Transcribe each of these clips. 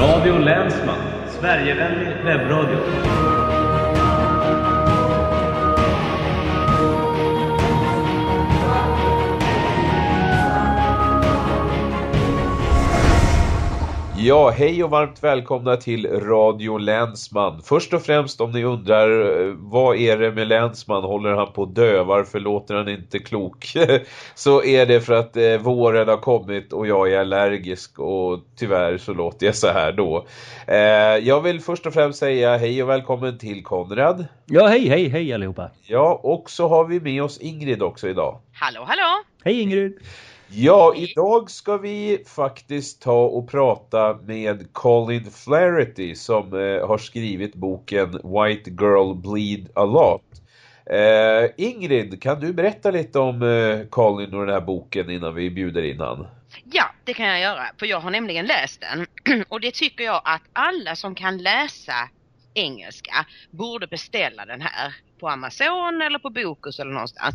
Radio Länsman, Sverigevänlig webbradio. Ja, hej och varmt välkomna till Radio Länsman. Först och främst om ni undrar eh, vad är det med Länsman? Håller han på att dö? Varför låter han inte klok? så är det för att eh, våren har kommit och jag är allergisk och tyvärr så låter jag så här då. Eh, jag vill först och främst säga hej och välkommen till Konrad. Ja, hej, hej, hej allihopa. Ja, och så har vi med oss Ingrid också idag. Hallå, hallå! Hej Ingrid! Ja, idag ska vi faktiskt ta och prata med Colin Flaherty som eh, har skrivit boken White Girl Bleed a Lot. Eh, Ingrid, kan du berätta lite om eh, Colin och den här boken innan vi bjuder in han? Ja, det kan jag göra, för jag har nämligen läst den. Och det tycker jag att alla som kan läsa engelska borde beställa den här på Amazon eller på Bokus eller någonstans.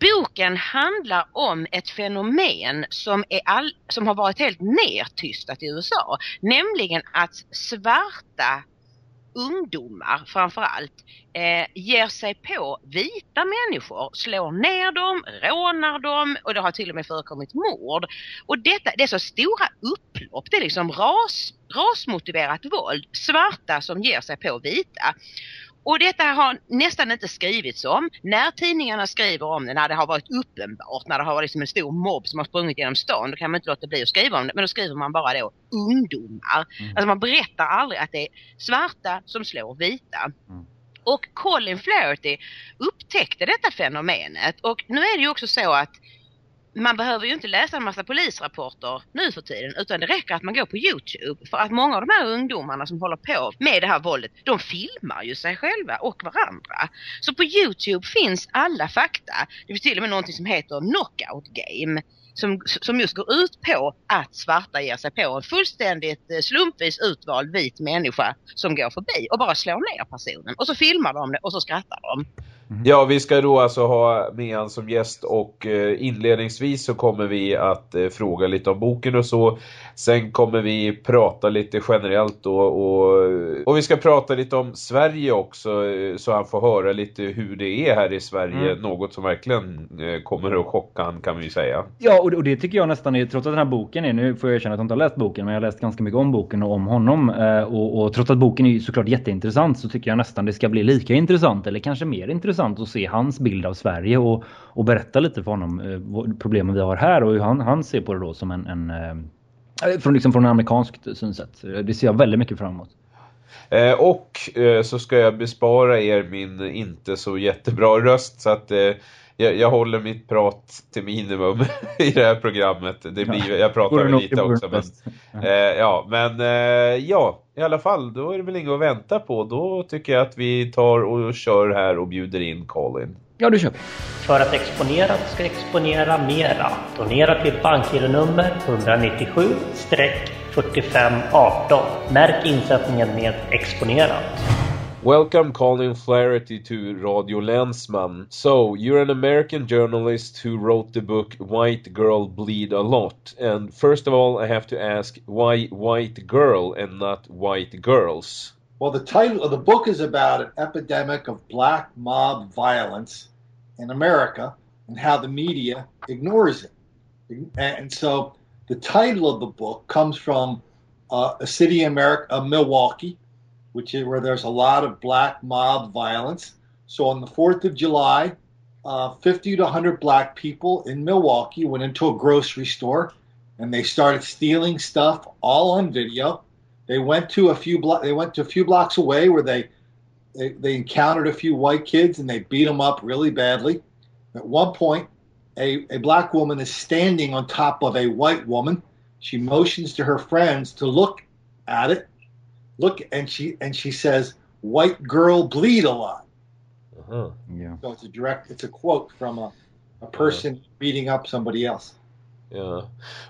Boken handlar om ett fenomen som, är all, som har varit helt nertystat i USA. Nämligen att svarta ungdomar framförallt eh, ger sig på vita människor, slår ner dem, rånar dem och det har till och med förekommit mord. Och detta, det är så stora upplopp, det är liksom ras, rasmotiverat våld, svarta som ger sig på vita. Och detta har nästan inte skrivits om. När tidningarna skriver om det, när det har varit uppenbart, när det har varit liksom en stor mobb som har sprungit genom stan, då kan man inte låta bli att skriva om det. Men då skriver man bara då ungdomar. Mm. Alltså man berättar aldrig att det är svarta som slår vita. Mm. Och Colin Flaherty upptäckte detta fenomenet och nu är det ju också så att man behöver ju inte läsa en massa polisrapporter nu för tiden utan det räcker att man går på Youtube för att många av de här ungdomarna som håller på med det här våldet de filmar ju sig själva och varandra. Så på Youtube finns alla fakta. Det finns till och med någonting som heter Knockout Game som, som just går ut på att svarta ger sig på en fullständigt eh, slumpvis utvald vit människa som går förbi och bara slår ner personen. Och så filmar de det och så skrattar de. Mm. Ja, vi ska då alltså ha med han som gäst och eh, inledningsvis så kommer vi att eh, fråga lite om boken och så. Sen kommer vi prata lite generellt och, och, och vi ska prata lite om Sverige också så han får höra lite hur det är här i Sverige. Mm. Något som verkligen kommer att chocka han kan vi säga. Ja, och det tycker jag nästan är, trots att den här boken är, nu får jag erkänna att jag inte har läst boken, men jag har läst ganska mycket om boken och om honom. Och, och trots att boken är såklart jätteintressant så tycker jag nästan det ska bli lika intressant eller kanske mer intressant intressant att se hans bild av Sverige och, och berätta lite för honom eh, problemen vi har här och hur han, han ser på det då som en, en eh, eh från, liksom från en amerikanskt synsätt. Det ser jag väldigt mycket fram emot. Eh, och eh, så ska jag bespara er min inte så jättebra röst så att eh, jag, jag, håller mitt prat till minimum i det här programmet. Det blir, jag pratar ja, lite också. Men, eh, ja, men eh, ja, i alla fall, då är det väl inget att vänta på. Då tycker jag att vi tar och kör här och bjuder in Colin. Ja, du kör. För att Exponerat ska exponera mera, donera till bankgironummer 197-4518. Märk insättningen med Exponerat. Welcome, Colin Flaherty, to Radio Länsman. So, you're an American journalist who wrote the book White Girl Bleed a Lot. And first of all, I have to ask why White Girl and not White Girls? Well, the title of the book is about an epidemic of black mob violence in America and how the media ignores it. And so the title of the book comes from uh, a city in America, uh, Milwaukee, which is where there's a lot of black mob violence. So on the 4th of July, uh, 50 to 100 black people in Milwaukee went into a grocery store and they started stealing stuff all on video. They went to a few blo- they went to a few blocks away where they, they they encountered a few white kids and they beat them up really badly. At one point, a, a black woman is standing on top of a white woman. She motions to her friends to look at it look and she and she says white girl bleed a lot uh-huh. yeah so it's a direct it's a quote from a, a person uh-huh. beating up somebody else yeah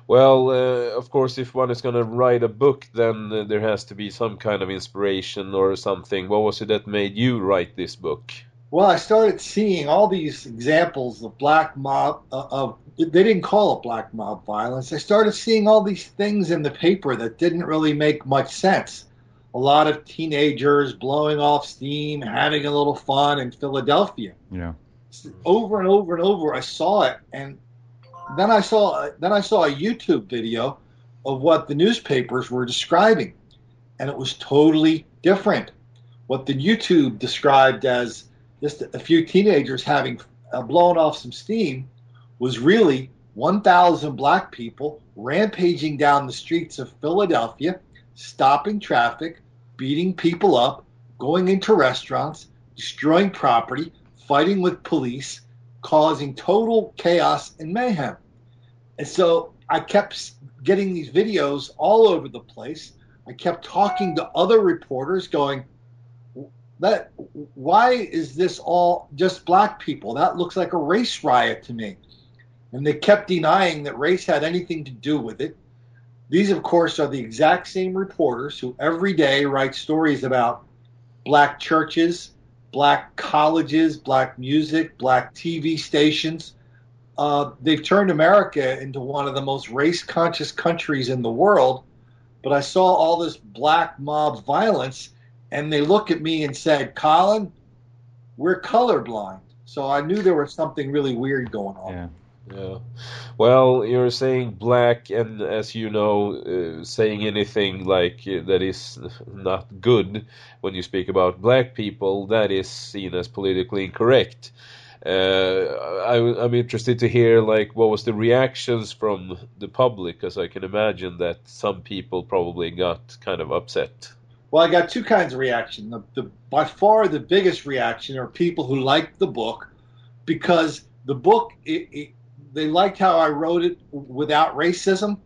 well uh, of course if one is going to write a book then uh, there has to be some kind of inspiration or something what was it that made you write this book Well, I started seeing all these examples of black mob uh, of they didn't call it black mob violence. I started seeing all these things in the paper that didn't really make much sense. A lot of teenagers blowing off steam, having a little fun in Philadelphia. Yeah. Over and over and over, I saw it, and then I saw then I saw a YouTube video of what the newspapers were describing, and it was totally different. What the YouTube described as just a few teenagers having uh, blown off some steam was really 1,000 black people rampaging down the streets of Philadelphia, stopping traffic, beating people up, going into restaurants, destroying property, fighting with police, causing total chaos and mayhem. And so I kept getting these videos all over the place. I kept talking to other reporters, going, that why is this all just black people? That looks like a race riot to me. And they kept denying that race had anything to do with it. These, of course, are the exact same reporters who every day write stories about black churches, black colleges, black music, black TV stations. Uh, they've turned America into one of the most race conscious countries in the world. But I saw all this black mob violence and they looked at me and said, Colin, we're colorblind. So I knew there was something really weird going on. Yeah. Yeah. Well, you're saying black, and as you know, uh, saying anything like uh, that is not good when you speak about black people, that is seen as politically incorrect. Uh, I, am interested to hear like what was the reactions from the public, because I can imagine that some people probably got kind of upset. Well, I got two kinds of reaction. The, the, by far the biggest reaction are people who liked the book because the book it, it, they liked how I wrote it without racism,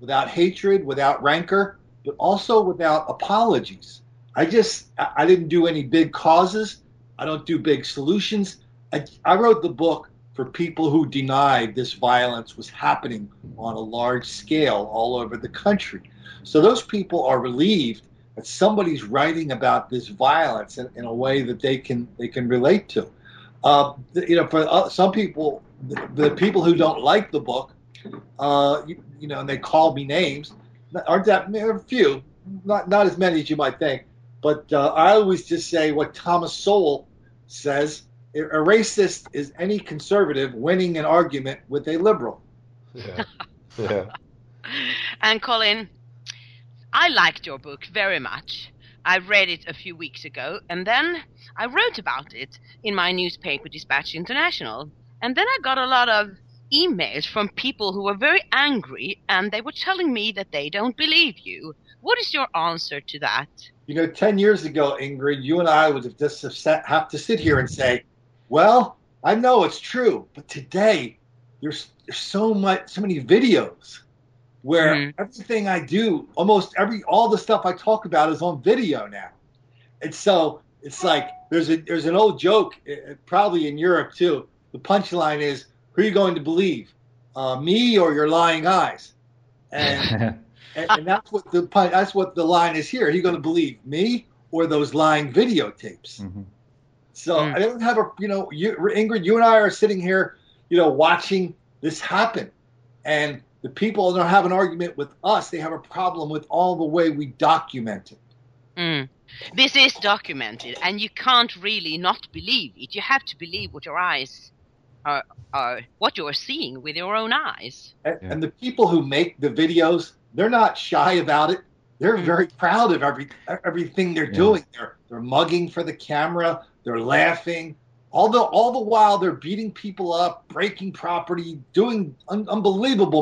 without hatred, without rancor, but also without apologies. I just I didn't do any big causes. I don't do big solutions. I, I wrote the book for people who denied this violence was happening on a large scale all over the country. So those people are relieved that somebody's writing about this violence in, in a way that they can they can relate to. Uh, you know, for uh, some people, the, the, people who don't like the book, uh, you, you, know, and they call me names, aren't that there a few, not not as many as you might think. But uh, I always just say what Thomas Sowell says: a racist is any conservative winning an argument with a liberal. Yeah. yeah. and Colin, I liked your book very much. I read it a few weeks ago, and then I wrote about it in my newspaper, Dispatch International. And then I got a lot of emails from people who were very angry, and they were telling me that they don't believe you. What is your answer to that? You know, 10 years ago, Ingrid, you and I would have just have to sit here and say, well, I know it's true, but today there's, there's so much, so many videos where mm-hmm. everything I do, almost every all the stuff I talk about is on video now. And so it's like there's a there's an old joke, eh, eh, probably in Europe too. The punchline is, "Who are you going to believe, uh, me or your lying eyes?" And, and, and that's what the that's what the line is here. Are you going to believe me or those lying videotapes? Mm-hmm. So mm. I don't have a you know you, Ingrid, you and I are sitting here, you know, watching this happen, and the people don't have an argument with us. They have a problem with all the way we document it. Mm. This is documented, and you can't really not believe it. You have to believe what your eyes are, are what you're seeing with your own eyes. And, yeah. and the people who make the videos, they're not shy about it. They're very proud of every everything they're yeah. doing. They're they're mugging for the camera. They're laughing. All the all the while they're beating people up, breaking property, doing un- unbelievable